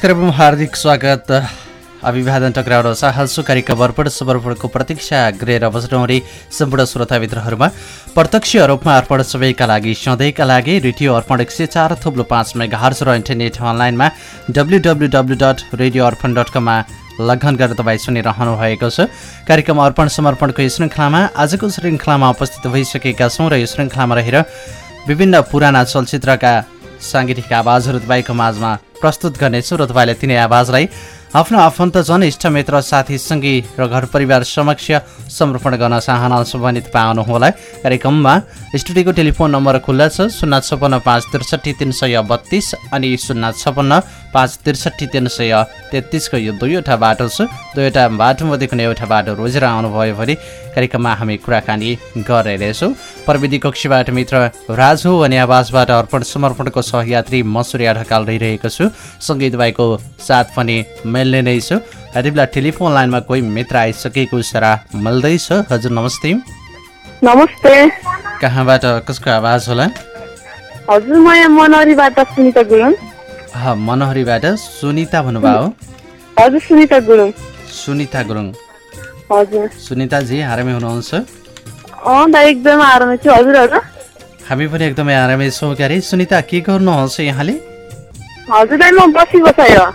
एवं हार्दिक स्वागत। अभिवादन टक्राउन चाहन्छु कार्यक्रम अर्पण समर्पणको प्रतीक्षा गरेर बस्नुहुने सम्पूर्ण श्रोता मित्रहरूमा प्रत्यक्ष रूपमा अर्पण सबैका लागि सधैँका लागि रेडियो अर्पण एक सय चार थुप्रो पाँच मेगा हर्स र इन्टरनेट अनलाइनमा W W W dot radio Arpan dot कममा लगन गरेर तपाईँ सुनिरहनु भएको छ। कार्यक्रम अर्पण समर्पणको यो श्रृङ्खलामा आजको श्रृङ्खलामा उपस्थित भइसकेका छौँ र यो श्रृङ्खलामा रहेर विभिन्न पुराना चलचित्रका साङ्गीतिक आवाजहरू तपाईँको माझमा प्रस्तुत गर्नेछु र तपाईँले तिनै आवाजलाई आफ्नो आफन्तजन इष्टमित्र साथीसँगै र घर परिवार समक्ष समर्पण गर्न चाहनुहुन्छ भने तपाईँ आउनुहोला कार्यक्रममा स्टुडियोको टेलिफोन नम्बर खुल्ला छ शून्य छपन्न पाँच त्रिसठी तिन सय बत्तिस अनि शून्य छपन्न पाँच त्रिसठी तिन सय तेत्तिसको यो दुईवटा बाटो छ। दुईवटा बाटोमध्ये कुनै एउटा बाटो रोजेर आउनुभयो भने कार्यक्रममा हामी कुराकानी गरिरहेछौँ प्रविधि कक्षीबाट मित्र राजु अनि आवाजबाट अर्पण समर्पणको सहयात्री मसुरिया ढकाल रहिरहेको छु। सङ्गीत भाइको साथ पनि मिल्ने नै छु। यति बेला टेलिफोन लाइनमा कोही मित्र आइसकेको सरा मिल्दैछ हजुर नमस्ते। नमस्ते। कहाँबाट कसको आवाज होला? हजुर म यहाँ मनहरीबाट सुनिता गुरुङ। ह मनहरीबाट सुनिता भन्नुभयो? हजुर सुनिता गुरुङ। सुनिता गुरुङ। हजुर। सुनिताजी आरामै हुनुहुन्छ? एकदम आरामै छु। हजुरहरू हामी पनि एकदमै आरामै छौँ क्यारे। सुनिता के गर्नुहुन्छ यहाँले?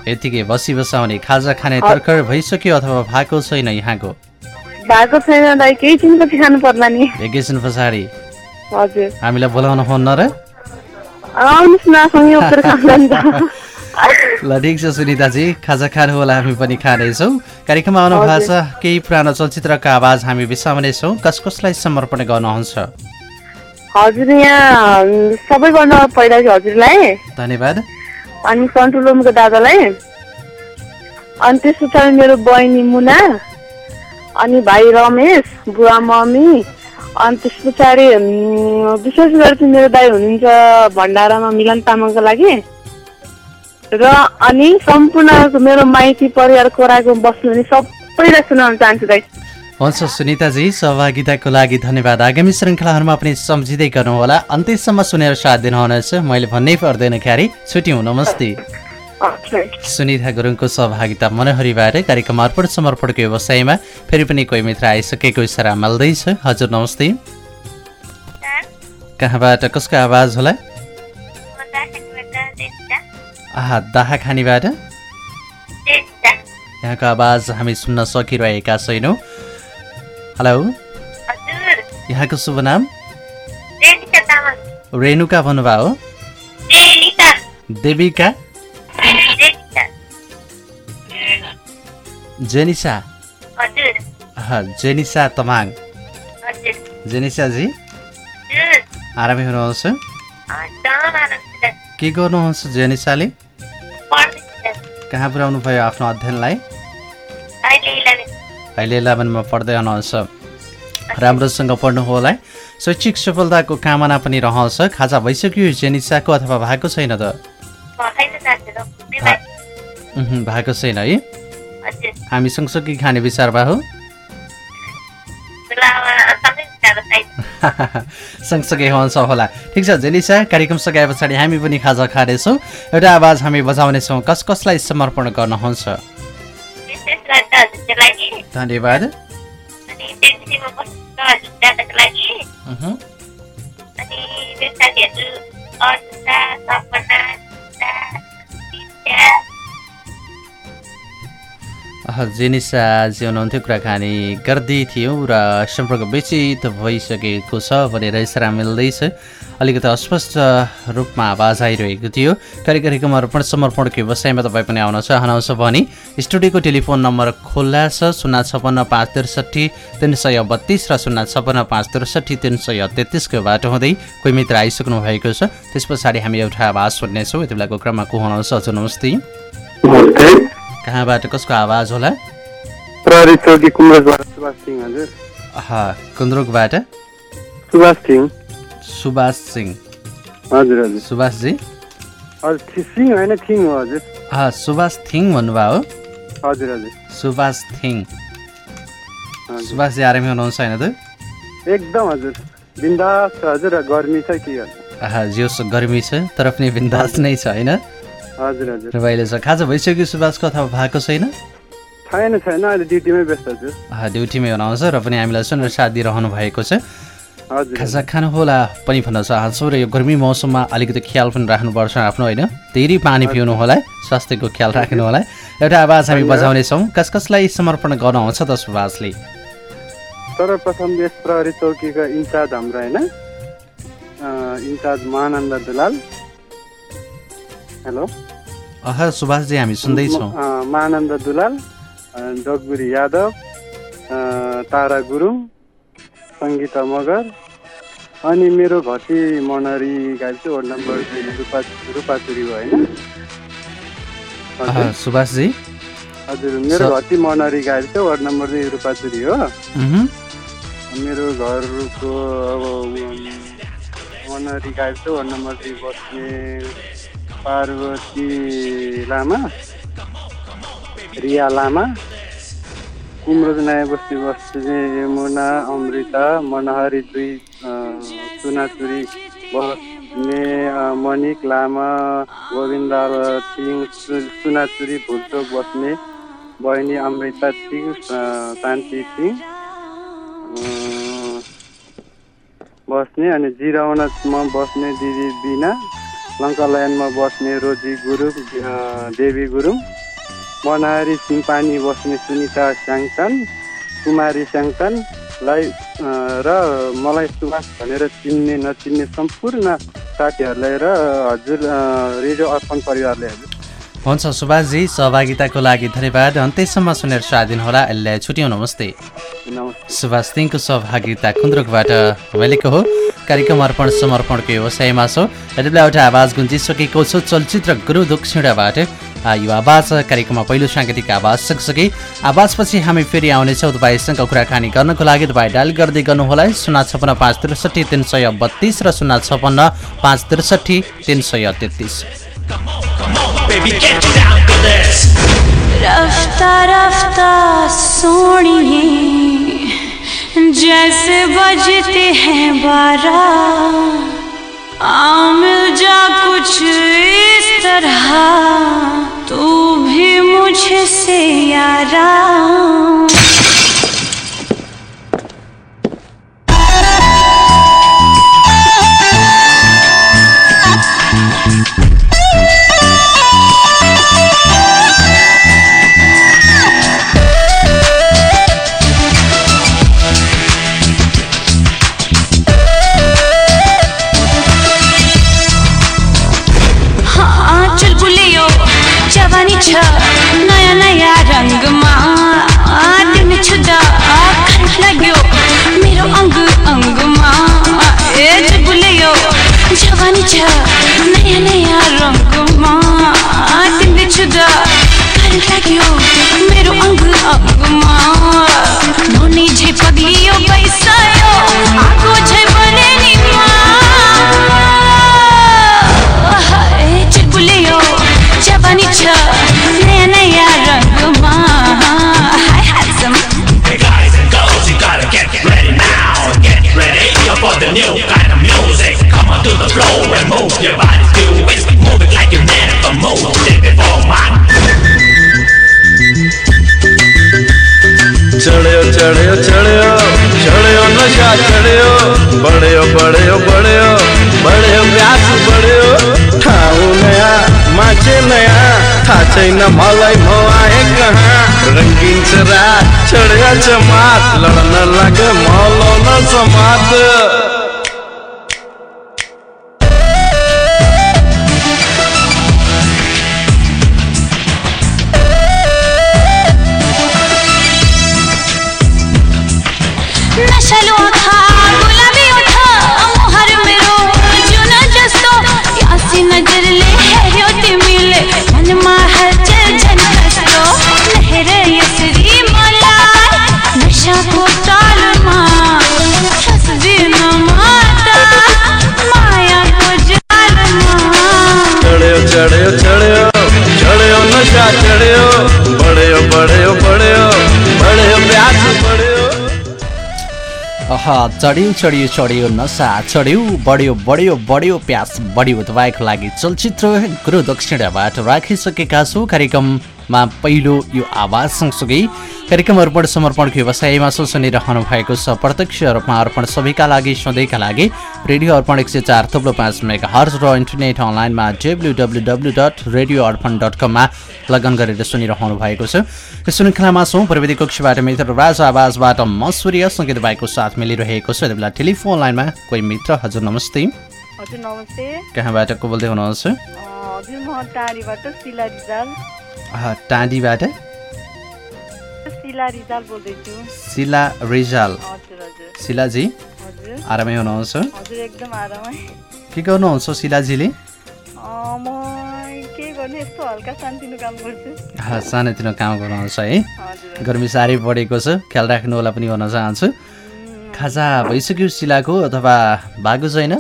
यतिकै बसी बसाउने खाजा खाने तर्खर भइसक्यो अथवा भएको छैन यहाँको? भएको छैन दाइ केही छिनपछि खानु पर्ला नि। भेकेसन पछाडि। हजुर। हामीलाई बोलाउनु हुन्न र आउनुहोस् न ल ठिक छ सुनिताजी खाजा खानु होला हामी पनि खानेछौँ कार्यक्रममा आउनु भएको छ केही पुरानो चलचित्रका आवाज हामी बिसाउनेछौँ कस कसलाई समर्पण गर्नुहुन्छ? हजुर यहाँ सबैभन्दा पहिला हजुरलाई। धन्यवाद। अनि कन्ट्रोल रुमको दादालाई? अनि त्यस पछाडि मेरो बहिनी मुना अनि भाइ रमेश बुवा मम्मी अनि त्यस पछाडि विशेष गरी चाहिँ मेरो दाई हुनुहुन्छ भण्डारामा मिलन तामाङको लागि। र अनि सम्पूर्ण मेरो माइती परिवार कोराको बस्नुहुने सबैलाई सुनाउन चाहन्छु दाई। हुन्छ सुनिताजी सहभागिताको लागि धन्यवाद। आगामी श्रृङ्खलाहरूमा पनि सम्झिँदै गर्नुहोला। अन्त्यसम्म सुनेर साथ दिनुहुनेछ। मैले भन्नै पर्दैन क्यारे छुट्यौँ नमस्ते। सुनिता गुरुङको सहभागिता मनोहरीबाट कार्यक्रम अर्पण समर्पणको व्यवसायमा फेरि पनि कोही मित्र आइसकेको इसारा मिल्दैछ हजुर नमस्ते। कहाँबाट कसको आवाज होला? दाहा खानीबाट? यहाँको आवाज हामी सुन्न सकिरहेका छैनौँ। हेलो यहाँको शुभ नाम? रेणुका भन्नुभयो? हो देविका? जेनिसा? जेनिसा तमाङ। जेनिसाजी? आरामै हुनुहुन्छ के गर्नुहुन्छ जेनिसाले? कहाँ पुर्याउनु भयो आफ्नो अध्ययनलाई? अहिले इलेभेनमा पढ्दै हुनुहुन्छ राम्रोसँग पढ्नु होला है शैक्षिक सफलताको कामना पनि रहन्छ। खाजा भइसक्यो जेनिसाको अथवा भएको छैन त? भएको छैन है? हामी सँगसँगै खाने विचार भए हो? सँगसँगै हुन्छ होला। ठिक छ जेनिसा कार्यक्रम सकाए पछाडि हामी पनि खाजा खानेछौँ एउटा आवाज हामी बजाउनेछौँ। कस कसलाई समर्पण गर्नुहुन्छ? धन्यवाद। उहुँ, अह, जेनिसाजी हुनुहुन्थ्यो कुराकानी गर्दै थियौँ र सम्पर्क विचित भइसकेको छ भनेर इसारा मिल्दैछ। अलिकति अस्पष्ट रूपमा आवाज आइरहेको थियो। कार्यक्रम अर्पण समर्पणको व्यवसायमा तपाईँ पनि आउन चाहनुहुन्छ भने स्टुडियोको टेलिफोन नम्बर खुल्ला छ शून्य छपन्न पाँच त्रिसठी तिन सय बत्तिस र शून्य छपन्न पाँच त्रिसठी तिन सय तेत्तिसको बाटो हुँदै कोही मित्र आइसक्नु भएको छ। त्यस पछाडि हामी एउटा आवाज सुन्नेछौँ। यति बेलाको क्रममा को हुनुहुन्छ? हजुर नमस्ते। कहाँबाट कसको आवाज होला? कुन्द्रुकबाट? सुभाष सिंह। सुभाष सिंह। हजुर हजुर। सुभाषजी हजुर थि- सिंह होइन थिङ हो हजुर। सुभाष थिङ भन्नुभयो? हो हजुर हजुर। सुभाष थिङ। हजुर। सुभाषजी आरामै हुनुहुन्छ होइन त? एकदम हजुर। बिन्दास हजुर गर्मी छ के जियोस् गर्मी छ तर पनि बिन्दास नै छ होइन? हजुर हजुर। र अहिले छ खाजा भइसक्यो सुभाषको अथवा भएको छैन? छैन छैन अहिले ड्युटीमै व्यस्त छु। ड्युटीमै हुनुहुन्छ र पनि हामीलाई सुनेर साथ दिइरहनु भएको छ। हजुर खाजा खानुहोला पनि भन्न चाहन्छु र यो गर्मी मौसममा अलिकति ख्याल पनि राख्नुपर्छ आफ्नो होइन? धेरै पानी पिउनु होला स्वास्थ्यको ख्याल राख्नु होला एउटा आवाज हामी बजाउनेछौँ। कस कसलाई समर्पण गर्नुहुन्छ त सुभाषले? सर्वप्रथम यस प्रहरी चौकीका इन्चार्ज हाम्रो होइन? In charge Mahananda Dulal. Hello. Uh सुभाषजी हामी सुन्दैछौँ। महानन्द दुलाल जगबुरी यादव अँ, तारा गुरुङ सङ्गीता मगर। अनि मेरो घटी मनरी गाडी चाहिँ वार्ड नम्बर रूपा रूपाचुरी हो होइन? सुभाषजी? हजुर मेरो घटी मनरी गाडी चाहिँ वार्ड नम्बर दुई रूपाचुरी हो। मेरो घरको अब मनरी गाडी चाहिँ वार्ड नम्बर दुई बस्ने पार्वती लामा रिया लामा। कुमरोज नयाँ बस्ती बस्ने यमुना अमृता मनहरी दुई सुनाचुरी बस्ने मणिक लामा गोविन्द थिङ सु- सुनाचुरी भुलचोक बस्ने बहिनी अमृता अ, शान्ति अ, बस्ने अनि जिराउनमा बस्ने दिदी बिना लङ्कालयनमा बस्ने रोजी गुरुङ देवी गुरुङ। मनहारी सिम्पानी बस्ने सुनिता स्याङचान कुमारी स्याङचानलाई अ, र मलाई सुभाष भनेर चिन्ने नचिन्ने सम्पूर्ण साथीहरूलाई र हजुर रेडियो अर्पण परिवारले हजुर हुन्छ सुभाषजी सहभागिताको लागि धन्यवाद। अन्त्यसम्म सुनेर साथ दिनुहोला अहिले छुट्यौँ नमस्ते। सुभाष सिंहको सहभागिता कुन्द्रुकबाट मिलेको हो। कार्यक्रम अर्पण समर्पणको व्यवसायमा छौँ। यति बेला एउटा आवाज गुन्जिसकेको छु। चलचित्र गुरु दक्षिणाबाट आ, यो आवाज कार्यक्रममा पहिलो साङ्गीतिक आवाज सँगसँगै आवाजपछि हामी फेरि आउनेछौँ। तपाईँसँग कुराकानी गर्नको लागि तपाईँ डायल गर्दै गर्नुहोला शून्य छपन्न पाँच त्रिसठी तिन सय बत्तिस र शून्य छपन्न पाँच त्रिसठी तिन सय तेत्तिस। जैसे बजते हैं बारा। आ मिल जा कुछ तरह तू भी मुझसे यारा। जवानी चढ्यो चढ्यो चढ्यो नसा चढ्यो बढ्यो बढ्यो बढ्यो प्यास बढ्यो तपाईँको लागि चलचित्र गुरु दक्षिणबाट राखिसकेका छौँ कार्यक्रममा पहिलो यो आवाज सँगसँगै कार्यक्रम अर्पण समर्पणको व्यवसायमा सो सुनिरहनु भएको छ। प्रत्यक्ष रूपमा अर्पण सबैका लागि सधैँका लागि रेडियो अर्पण एक सय चार थुप्रो पाँच मेगा हर्ज र इन्टरनेट अनलाइनमा W W W dot radio Arpan dot कममा लगन गरेर सुनिरहनु भएको छ। यो श्रृङ्खलामा छौँ। प्रविधि कक्षबाट मित्र राज आवाजबाट म सूर्य। सङ्गीत भाइको साथ मिलिरहेको छ। यति बेला टेलिफोन लाइनमा कोही मित्र? हजुर नमस्ते। हजुर नमस्ते। कहाँबाट को बोल्दै हुनुहुन्छ? टाढीबाट? शिला रिजाल बोल्दैछु। शिला रिजाल हजुर हजुर। शिलाजी हजुर। आरामै हुनुहुन्छ? हजुर एकदम आरामै। के गर्नुहुन्छ शिलाजीले म के गर्ने यस्तो हल्का सानोतिनो काम गर्छु। सानोतिनो काम गर्नुहुन्छ है। गर्मी साह्रै बढेको छ ख्याल राख्नु होला पनि भन्न चाहन्छु। खाजा भइसक्यो शिलाको अथवा भएको छैन?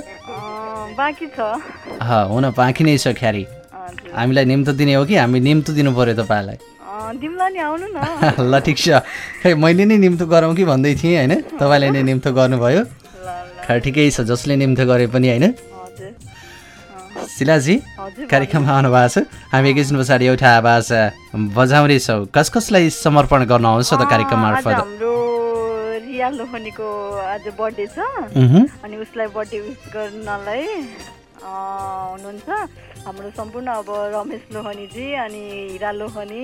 बाँकी छ। हुन बाँकी नै छ ख्यारी हामीलाई निम्तो दिने हो कि हामी निम्तो दिनु पऱ्यो तपाईँलाई? ल ठिक छ। खै मैले नै निम्तो गरौँ कि भन्दै थिएँ होइन? तपाईँले नै निम्तो गर्नुभयो। खै ठिकै छ जसले निम्तो गरे पनि होइन? शिलाजी कार्यक्रममा आउनु भएको छ। हामी एकैछिन पछाडि एउटा आवाज अ, बजाउनेछौँ कस कसलाई समर्पण गर्नुहुन्छ त कार्यक्रम मार्फत? हाम्रो रिया लोहनीको आज बर्थडे छ। अनि उसलाई बर्थडे विस गर्नलाई अँ, हुनुहुन्छ। हाम्रो सम्पूर्ण अब रमेश लोहनीजी अनि हिरा लोहनी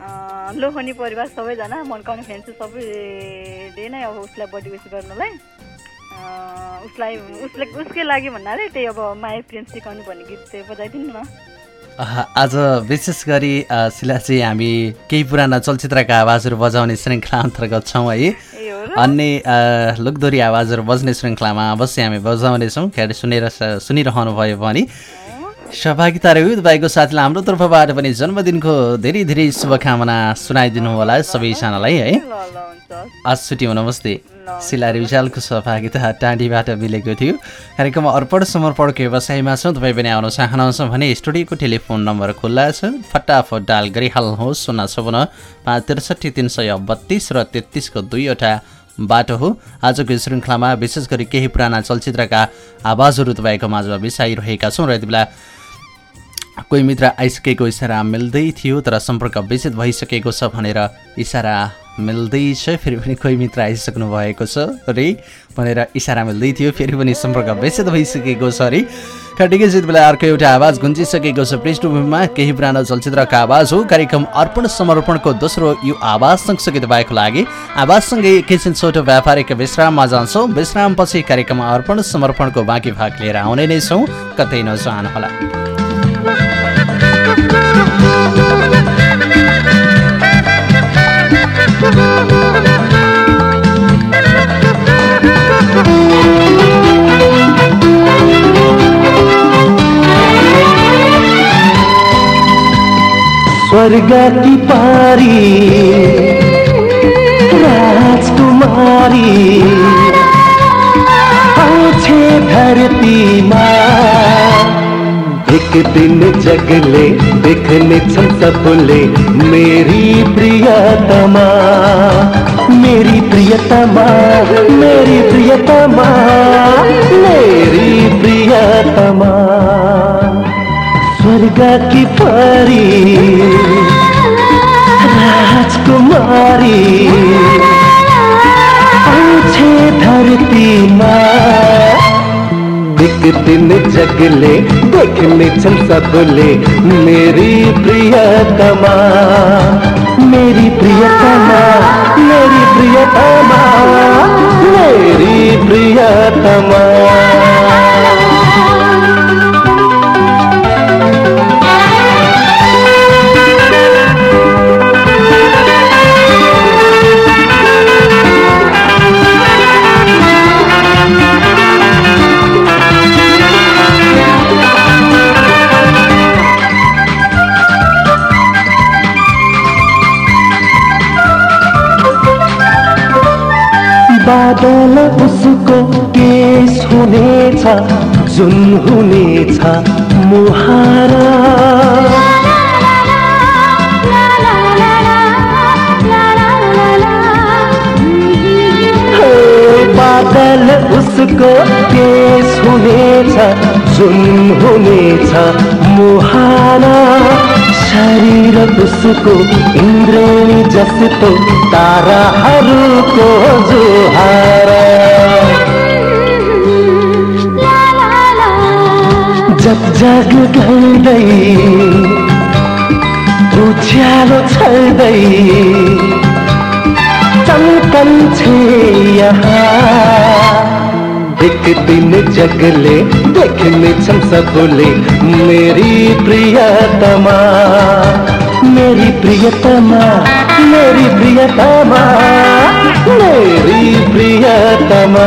अँ, लोहनी परिवार सबैजना मनकाउने फ्यान्स सबैले नै अब उसलाई बर्थडे विस गर्नलाई। उसलाई उसले उसकै लागि भन्नाले त्यही अब माया प्रेम सिकाउनु भन्ने गीत चाहिँ बजाइदिनु न। आज विशेष गरी अ, शिलाजी हामी केही पुराना चलचित्रका आवाजहरू बजाउने श्रृङ्खला अन्तर्गत छौँ है। अन्य लोकदोरी आवाजहरू बज्ने श्रृङ्खलामा अवश्य हामी बजाउनेछौँ। ख्याल सुनेर सुनिरहनु भयो भने सहभागिता रह्यो तपाईँको साथीलाई हाम्रो तर्फबाट पनि जन्मदिनको धेरै धेरै शुभकामना सुनाइदिनु होला सबैजनालाई है। आज छुट्टी नमस्ते। शिला रिजालको सहभागिता टाँडीबाट मिलेको थियो। कार्यक्रममा अर्पण समर्पणको व्यवसायमा छ। तपाईँ पनि आउन चाहनुहुन्छ भने स्टुडियोको टेलिफोन नम्बर खुल्ला छ। फटाफट डायल गरिहाल्नुहोस्। शून्य छपन्न पाँच त्रिसठी तिन सय बत्तिस र तेत्तिसको दुईवटा बाटो हो। आजको श्रृङ्खलामा विशेष गरी केही पुराना चलचित्रका आवाजहरू तपाईँको माझमा बिसाइरहेका छौँ। र यति बेला कोही मित्र आइसकेको इसारा मिल्दै थियो तर सम्पर्क विच्छेद भइसकेको छ भनेर इसारा मिल्दैछ फेरि पनि कोही मित्र आइसक्नु भएको छ रे भनेर इसारा मिल्दै थियो फेरि पनि सम्पर्क विच्छेद भइसकेको छ अरे ठिकै यति बेला अर्को एउटा आवाज गुन्जिसकेको छ पृष्ठभूमिमा केही पुरानो चलचित्रका आवाज हो कार्यक्रम अर्पण समर्पणको दोस्रो यो आवाज सँगसँगै तपाईँको लागि। आवाजसँगै एकैछिन छोटो व्यापारिक विश्राममा जान्छौँ विश्रामपछि कार्यक्रम अर्पण समर्पणको बाँकी भाग लिएर आउने नै छौँ कतै नजानुहोला। स्वर्ग की पारी राजकुमारी आछे धरतीमा एक दिन जगले, देखने सबले मेरी प्रियतमा मेरी प्रियतमा मेरी प्रियतमा मेरी प्रियतमा। स्वर्ग की परी। राजकुमारी धरती माँ। एक दिन जगले देखने छन् सबले मेरी प्रियतमा। मेरी प्रियतमा मेरी प्रियतमा। मेरी प्रियतमा। बादल उसको के हुनेछ जुन हुनेछ मुहार। बादल उसको के हुनेछ जुन हुनेछ मुहारा। शरीर उसको इन्द्रेणी जस्तो ताराहरूको जुहारा जग जग गर्दै उज्यालो चमकन छे यहाँ। एक दिन जगले, देखने छम सबले मेरी प्रियतमा। मेरी प्रियतमा मेरी प्रियतमा मेरी प्रियतमा।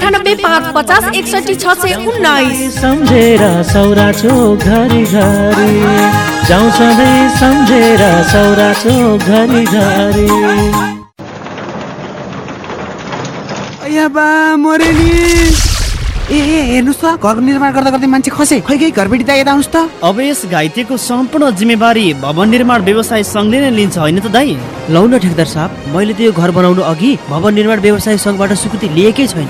अन्ठानब्बे पाँच पचास एकसठी छ सय उन्नाइस। सम्झेर सौरा चोक घरि घरि। जाउँ सधैँ सम्झेर सौरा घरि घरि। बा मरे नि ए ए हेर्नुहोस् त घर निर्माण गर्दा गर्दै मान्छे खसे। खै खै घरबेटी त यता आउनुहोस् त। अब यस घाइतेको सम्पूर्ण जिम्मेवारी भवन निर्माण व्यवसाय सङ्घले नै लिन्छ होइन त दाई? लौ न ठेकदार साहब मैले त यो घर बनाउनु अघि भवन निर्माण व्यवसाय सङ्घबाट स्वीकृति लिएकै छैन।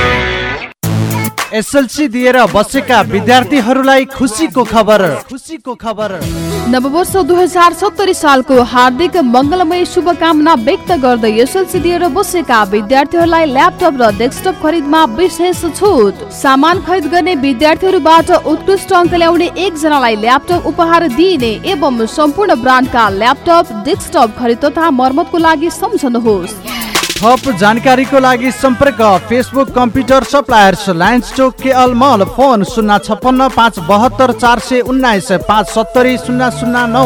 एसएलसी दिएर बसेका विद्यार्थीहरूलाई खुसीको खबर। खुसीको खबर। नववर्ष दुई हजार सत्तरी सालको हार्दिक मङ्गलमय शुभकामना व्यक्त गर्दै एसएलसी दिएर बसेका विद्यार्थीहरूलाई ल्यापटप र डेस्कटप खरिदमा विशेष छुट। सामान खरिद गर्ने विद्यार्थीहरूबाट उत्कृष्ट अङ्क ल्याउने एकजनालाई ल्यापटप उपहार दिइने एवं सम्पूर्ण ब्रान्डका ल्यापटप डेस्कटप खरिद तथा मर्मतको लागि सम्झनुहोस्। थप जानकारीको लागि सम्पर्क फेसबुक कम्प्युटर सप्लायर्स लायन्स चोक केएल मल फोन शून्य छप्पन्न पाँच बहत्तर चार सय उन्नाइस पाँच सत्तरी शून्य शून्य नौ।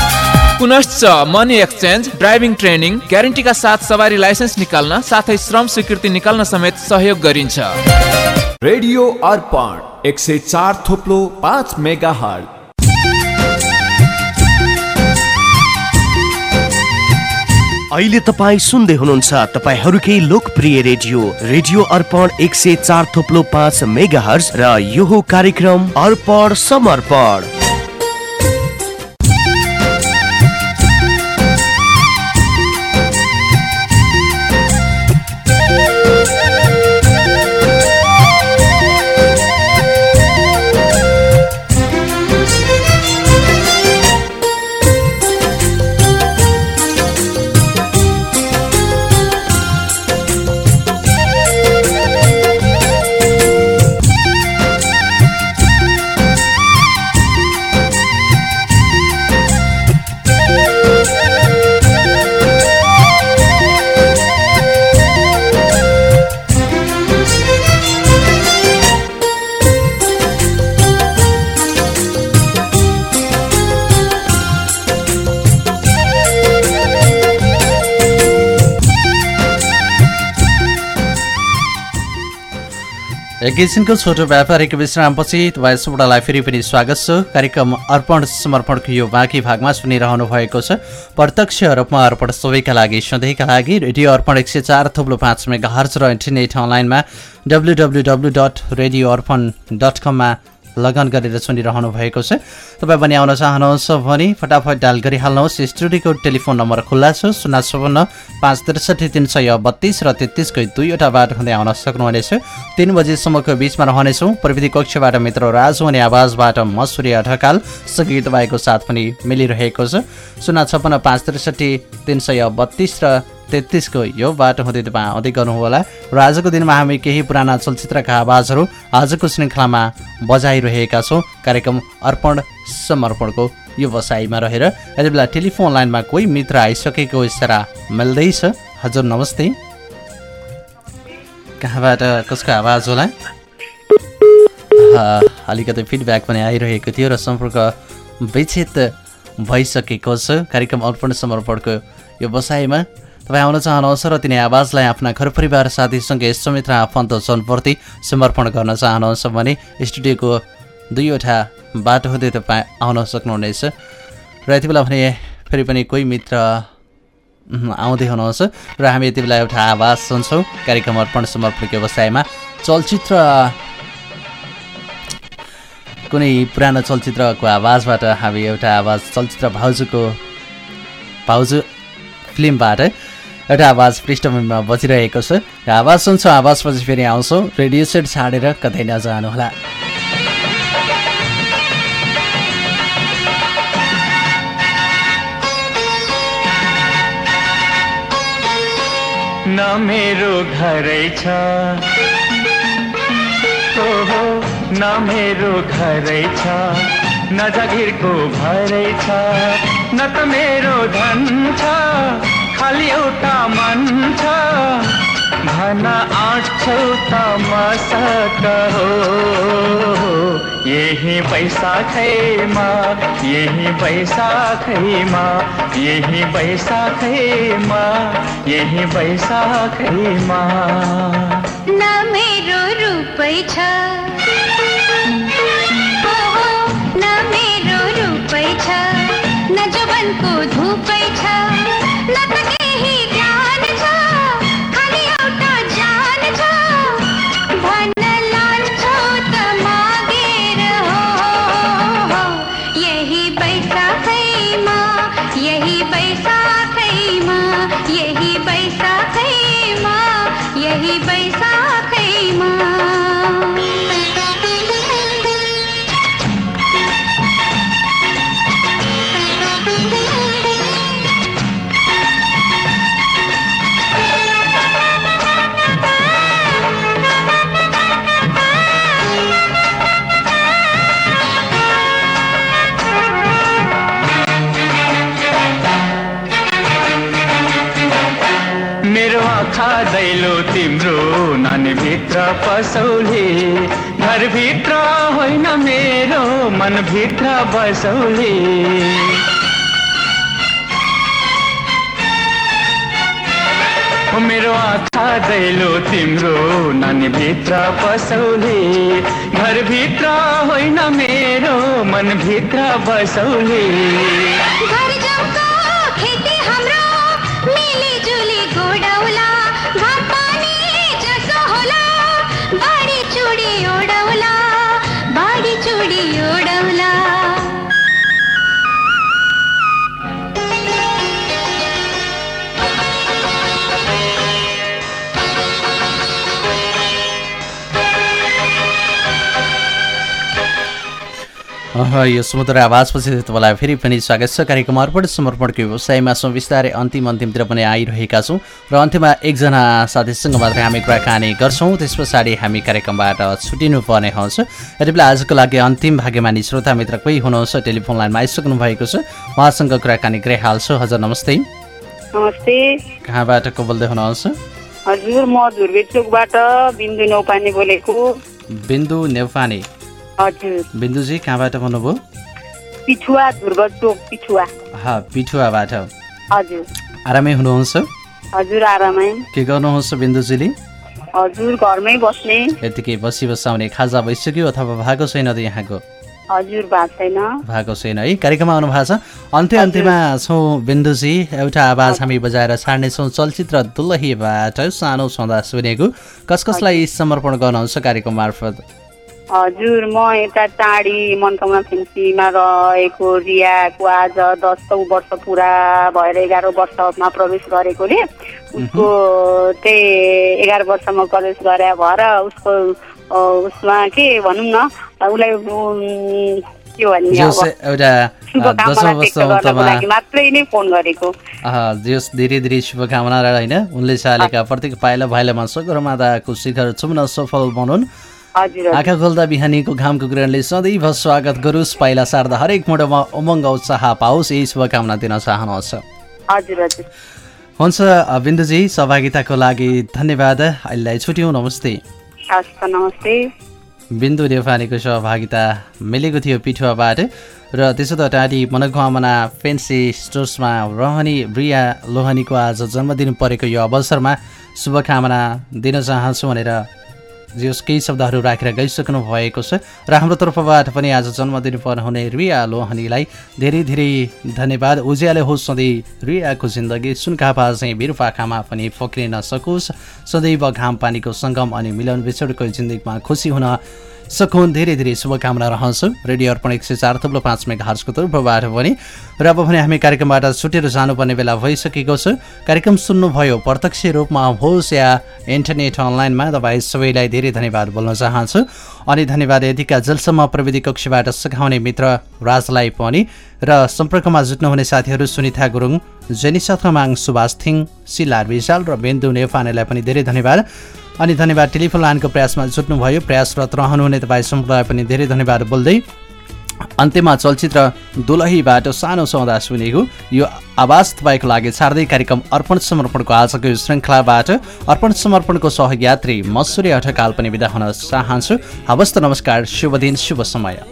पुनश्च मनी एक्सचेन्ज ड्राइभिङ ट्रेनिङ ग्यारेन्टीका साथ सवारी लाइसेन्स निकाल्न साथै श्रम स्वीकृति निकाल्न समेत सहयोग गरिन्छ। रेडियो अर्पण एक सय चार थोप्लो पाँच मेगा हल अहिले तपाईँ सुन्दै हुनुहुन्छ तपाईँहरूकै लोकप्रिय रेडियो रेडियो अर्पण एक सय चार थोप्लो पाँच मेगा हर्स र यो कार्यक्रम अर्पण समर्पण। एकैछिनको छोटो व्यापारिक विश्रामपछि तपाईँ सबैलाई फेरि पनि स्वागत छ। कार्यक्रम अर्पण समर्पणको यो बाँकी भागमा सुनिरहनु भएको छ। प्रत्यक्ष रूपमा अर्पण सबैका लागि सधैँका लागि रेडियो अर्पण एक सय चार थुप्रो पाँच मेगा र इन्टरनेट अनलाइनमा W W W dot radio Arpan dot कममा लगन गरेर सुनिरहनु भएको छ। तपाईँ पनि आउन चाहनुहुन्छ भने फटाफट डायल गरिहाल्नुहोस्। स्टुडियोको टेलिफोन नम्बर खुल्ला छ शून्य छपन्न पाँच त्रिसठी तिन सय बत्तिस र तेत्तिसको दुईवटा बाटो हुँदै आउन सक्नुहुनेछ। तिन बजीसम्मको बिचमा रहनेछौँ। प्रविधि कक्षबाट मित्र राजु अनि आवाजबाट म सूर्य ढकाल सँगै तपाईँको साथ पनि मिलिरहेको छ। शून्य छपन्न पाँच त्रिसठी तिन सय बत्तिस र तेत्तिसको यो बाटो हुँदै तपाईँ आउँदै गर्नुहोला र आजको दिनमा हामी केही पुराना चलचित्रका आवाजहरू आजको श्रृङ्खलामा बजाइरहेका छौँ। कार्यक्रम अर्पण समर्पणको यो बसाइमा रहेर। यति बेला टेलिफोन लाइनमा कोही मित्र आइसकेको इसारा मिल्दैछ। हजुर नमस्ते। कहाँबाट कसको आवाज होला? अलिकति फिडब्याक पनि आइरहेको थियो र सम्पर्क विच्छेद भइसकेको छ। कार्यक्रम अर्पण समर्पणको यो बसाइमा। तपाईँ आउन चाहनुहुन्छ र तिनी आवाजलाई आफ्ना घर परिवार साथीसँग यस्तोमित्र आफन्त जनप्रति समर्पण गर्न चाहनुहुन्छ भने स्टुडियोको दुईवटा बाटो हुँदै तपाईँ आउन सक्नुहुनेछ। र यति बेला भने फेरि पनि कोही मित्र आउँदै हुनुहुन्छ र हामी यति बेला एउटा आवाज सुन्छौँ। कार्यक्रम अर्पण समर्पणको व्यवसायमा चलचित्र कुनै पुरानो चलचित्रको आवाजबाट हामी एउटा आवाज चलचित्र भाउजूको भाउजू फिल्मबाट एउटा आवाज पृष्ठभूमिमा बजिरहेको छ। र आवाज सुन्छौँ आवाजपछि फेरि आउँछौँ। रेडियो सेट छाडेर कतै नजानुहोला। न मेरो घरै छ। हो न मेरो घरै छ। न जागिरको भरै छ। न त मेरो धन छ। खालि एउटा मन छ भन आँट्छौ त मसक हो। यही बैसाखैमा यही बैसाखैमा यही बैसाखैमा यही बैसाखैमा न मेरो रूपै छ। न मेरो रूपै छ। न जवनको धुपै छ। न पसौले घरभित्र होइन मेरो मनभित्र बसौले। मेरो आँखा दैलो तिम्रो नानीभित्र पसौले घरभित्र होइन मेरो मनभित्र बसौले। यो समुद्र आवाजपछि तपाईँलाई फेरि पनि स्वागत छ। कार्यक्रम अर्पण समर्पणको व्यवसायमा छौँ। बिस्तारै अन्तिम अन्तिमतिर पनि आइरहेका छौँ र अन्त्यमा एकजना साथीसँग मात्र हामी कुराकानी गर्छौँ। त्यस पछाडि हामी कार्यक्रमबाट छुटिनु पर्ने हुन्छ। यति बेला आजको लागि अन्तिम भाग्यमानी श्रोता मित्र कोही हुनुहुन्छ? टेलिफोन लाइनमा आइसक्नु भएको छ। उहाँसँग कुराकानी गरिहाल्छु। हजुर नमस्ते। नमस्ते। कहाँबाट को बोल्दै हुनुहुन्छ? हजुर म बिन्दु नौपाने बोलेको। बिन्दु बिन्दुजी कहाँबाट भन्नुभयो? पिठुवा ध्रुव चोक पिठुवा पिठुवाबाट। हजुर। आरामै हुनुहुन्छ? हजुर आरामै। के गर्नुहुन्छ बिन्दुजीले? हजुर घरमै बस्ने। यतिकै बसी बसाउने खाजा भइसक्यो अथवा भएको छैन त यहाँको? हजुर भएको छैन। भएको छैन। है कार्यक्रममा आउनु भएको छ। अन्त्य अन्त्यमा छौँ बिन्दुजी। एउटा आवाज हामी बजाएर छाड्नेछौँ। चलचित्र दुलहीबाट सानो छँदा सुनेको कस कसलाई समर्पण गर्नुहुन्छ कार्यक्रम मार्फत? हजुर म यता टाढी मनकामना फेन्सीमा रहेको रियाको आज दसौँ वर्ष पुरा भएर एघार वर्षमा प्रवेश गरेकोले उसको त्यही एघार वर्षमा प्रवेश गरे भएर उसको उसमा के भनौँ न उसलाई के भन्ने धेरै धेरै शुभकामना र होइन उनले चालेका प्रत्येक पाइला भाइलामा सगरमाताको शिखर चुम्न सफल हजुर। आँखा खोल्दा बिहानीको घामको किरणले सदैव स्वागत गरोस्। पाइला सार्दा हरेक मुडमा उमङ्ग उत्साह पाओस्। यही शुभकामना दिन चाहनुहुन्छ। हुन्छ बिन्दुजी सहभागिताको लागि धन्यवाद। अहिलेलाई छुट्यौँ नमस्ते। बिन्दु नेपालीको सहभागिता मिलेको थियो पिठुवाबाट। र त्यसो त टाढी मनोकामना फेन्सी स्टोर्समा रहने ब्रिया लोहनीको आज जन्मदिन परेको यो अवसरमा शुभकामना दिन चाहन्छु भनेर जस केही शब्दहरू राखेर गइसक्नु भएको छ र हाम्रो तर्फबाट पनि आज जन्मदिन पर्नुहुने रिया लोहनीलाई धेरै धेरै धन्यवाद। उज्यालो होस् सधैँ रियाको जिन्दगी। सुनकापा चाहिँ बिरुपाखामा पनि फक्रिन सकोस्। सदैव घाम पानीको सङ्गम अनि मिलन बिछोडको जिन्दगीमा खुसी हुन सकुन धेरै धेरै शुभकामना रहन्छ। रेडियो अर्पण एक सय चार थुप्रो पाँच मेगा हर्सको तर्फबाट पनि। र अब भने हामी कार्यक्रमबाट छुटेर जानुपर्ने बेला भइसकेको छ। कार्यक्रम सुन्नुभयो प्रत्यक्ष रूपमा होस् या इन्टरनेट अनलाइनमा तपाईँ सबैलाई धेरै धन्यवाद बोल्न चाहन्छु। अनि धन्यवाद यतिका जलसम्म प्रविधि कक्षबाट सघाउने मित्र राजलाई पनि। र सम्पर्कमा जुट्नुहुने साथीहरू सुनिता गुरुङ जेनिसा थमाङ सुभाष थिङ सिलार विशाल र बिन्दु नेफानेलाई पनि धेरै धन्यवाद। अनि धन्यवाद टेलिफोन लाइनको प्रयासमा जुट्नुभयो। प्रयासरत रहनुहुने तपाईँ सम्पूर्णलाई पनि धेरै धन्यवाद बोल्दै अन्त्यमा चलचित्र दुलहीबाट सानो सौदा सुनेको यो आवाज तपाईँको लागि छाड्दै कार्यक्रम अर्पण समर्पणको आजको यो श्रृङ्खलाबाट अर्पण समर्पणको सहयात्री मसुरी अठकाल पनि बिदा हुन चाहन्छु। हवस् त नमस्कार शुभ दिन शुभ समय।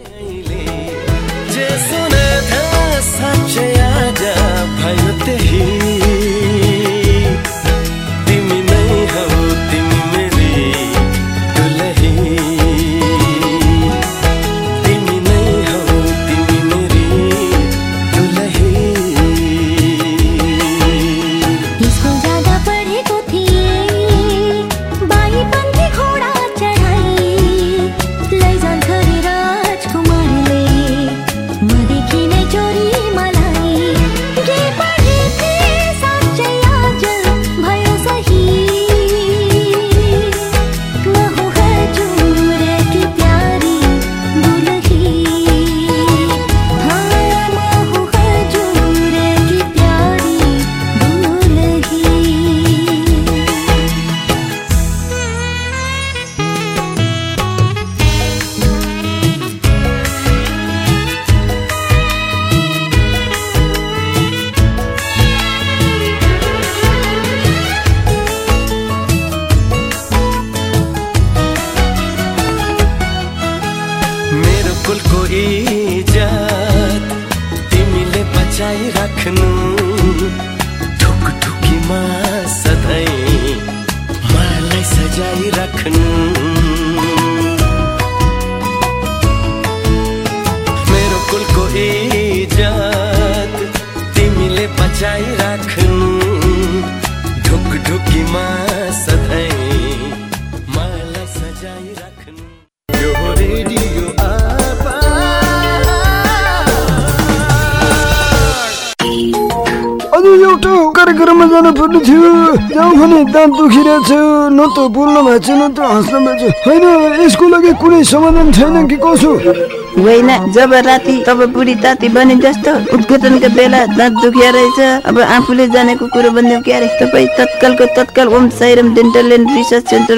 भने दाँत दुखिरहेछ न त बोल्न भएको छ न त हाँस्न भएको छ होइन यसको लागि कुनै समाधान छैन कि कसो? होइन जब राति तब बुढी ताती बने जस्तो उद्घाटनको बेला दाँत दुखिया रहेछ। अब आफूले जानेको कुरो भन्यो क्यारे? तपाईँ तत्कालको तत्काल Om Sairam dental and research centre